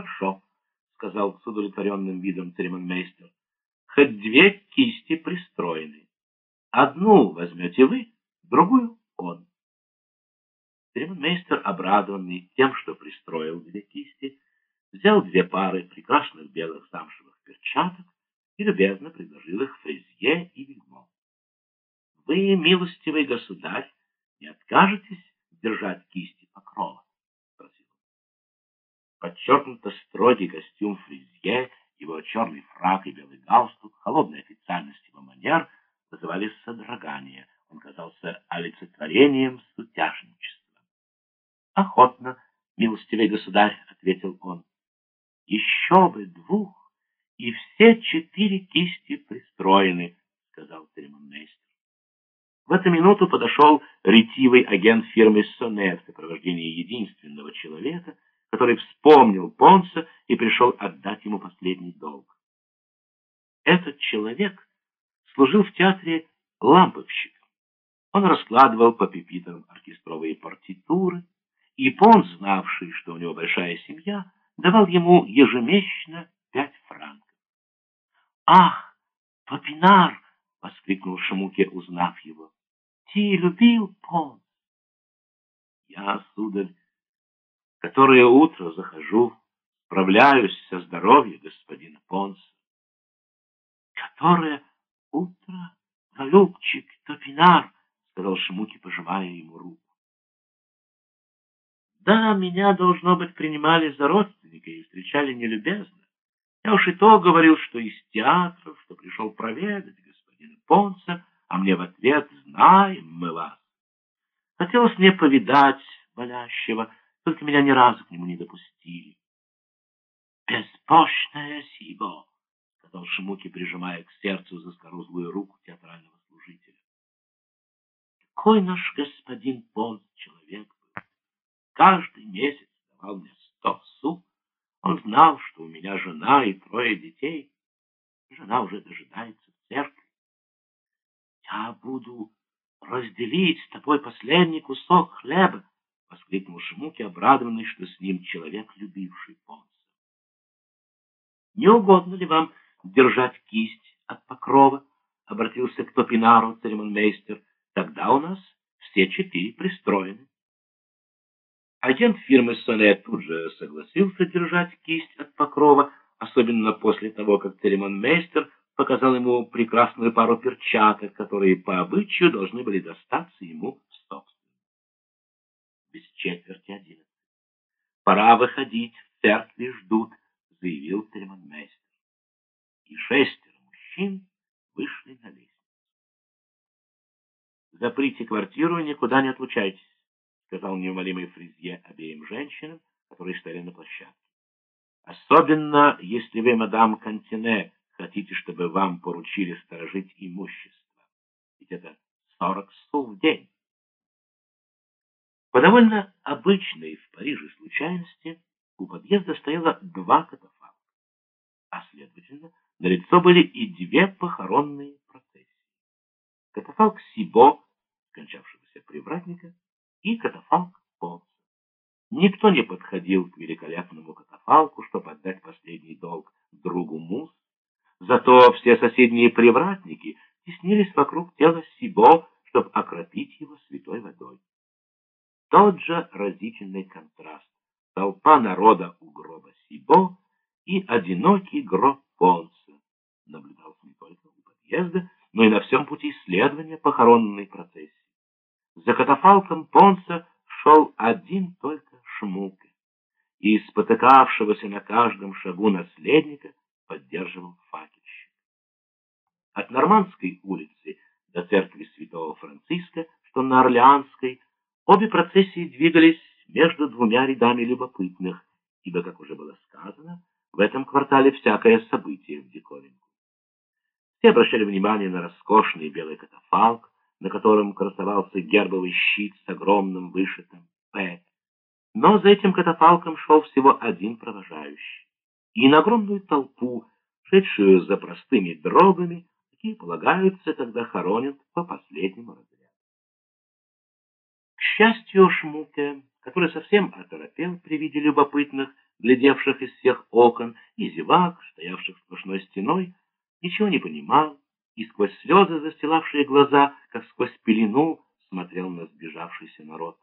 Хорошо, сказал с удовлетворенным видом церемонмейстер. Хоть две кисти пристроены. Одну возьмете вы, другую он. Церемонмейстер, обрадованный тем, что пристроил две кисти, взял две пары прекрасных белых замшевых перчаток и любезно предложил их Фрезье и Вильмо. «Вы, милостивый государь, не откажетесь держать кисти покрова?». Подчеркнуто строгий костюм Фрезье, его черный фрак и белый галстук, холодная официальность его манер вызывали содрогание. Он казался олицетворением сутяжничества. «Охотно, милостивый государь», — ответил он. «Еще бы двух, и все четыре кисти пристроены», — сказал церемонмейстер. В эту минуту подошел ретивый агент фирмы Соне в сопровождении единственного человека, который вспомнил Понса и пришел отдать ему последний долг. Этот человек служил в театре ламповщиком. Он раскладывал по пепитам оркестровые партитуры, и Понс, знавший, что у него большая семья, давал ему ежемесячно пять франков. «Ах, Попинар!» — воскликнул Шамуке, узнав его. «Ты любил Понс?» «Я, сударь, которое утро захожу, справляюсь со здоровьем господина Понса. Которое утро, голубчик Топинар, сказал Шамуки, пожимая ему руку. Да, меня, должно быть, принимали за родственника и встречали нелюбезно. Я уж и то говорил, что из театров, что пришел проведать господина Понса, а мне в ответ «Знаем мы вас». Хотелось мне повидать болящего, только меня ни разу к нему не допустили. «Беспощная Сибо!» — сказал Шмуки, прижимая к сердцу заскорузлую руку театрального служителя. «Какой наш господин Понс человек был! Каждый месяц давал мне сто су. Он знал, что у меня жена и трое детей. Жена уже дожидается в церкви. Я буду разделить с тобой последний кусок хлеба, — воскликнул Шимуки, обрадованный, что с ним человек, любивший Понса. — Не угодно ли вам держать кисть от покрова? — обратился к Топинару церемонмейстер. — Тогда у нас все четыре пристроены. Агент фирмы Соне тут же согласился держать кисть от покрова, особенно после того, как церемонмейстер показал ему прекрасную пару перчаток, которые по обычаю должны были достаться ему без четверти одиннадцать. «Пора выходить, в церкви ждут», — заявил церемонмейстер. И шестеро мужчин вышли на лестницу. «Заприте квартиру и никуда не отлучайтесь», — сказал неумолимый Фризье обеим женщинам, которые стояли на площадке. «Особенно, если вы, мадам Кантине, хотите, чтобы вам поручили сторожить имущество. Ведь это сорок су в день». По довольно обычной в Париже случайности у подъезда стояло два катафалка, а, следовательно, на лицо были и две похоронные процессии. Катафалк Сибо, скончавшегося привратника, и катафалк Понса. Никто не подходил к великолепному катафалку, чтобы отдать последний долг другу Мус, зато все соседние привратники теснились вокруг тела Сибо, чтобы окропить его святой. Тот же разительный контраст. Толпа народа у гроба Сибо и одинокий гроб Понса наблюдался не только у подъезда, но и на всем пути следования похоронной процессии. За катафалком Понса шел один только Шмука, и спотыкавшегося на каждом шагу наследника поддерживал факельщик. От Нормандской улицы до церкви святого Франциска, что на Орлеанской, Обе процессии двигались между двумя рядами любопытных, ибо, как уже было сказано, в этом квартале всякое событие в диковинку. Все обращали внимание на роскошный белый катафалк, на котором красовался гербовый щит с огромным вышитым «П». Но за этим катафалком шел всего один провожающий. И на огромную толпу, шедшую за простыми дробами, какие полагаются, когда хоронят по последнему разряду счастью, Шмуке, который совсем оторопел при виде любопытных, глядевших из всех окон, и зевак, стоявших сплошной стеной, ничего не понимал и сквозь слезы, застилавшие глаза, как сквозь пелену, смотрел на сбежавшийся народ.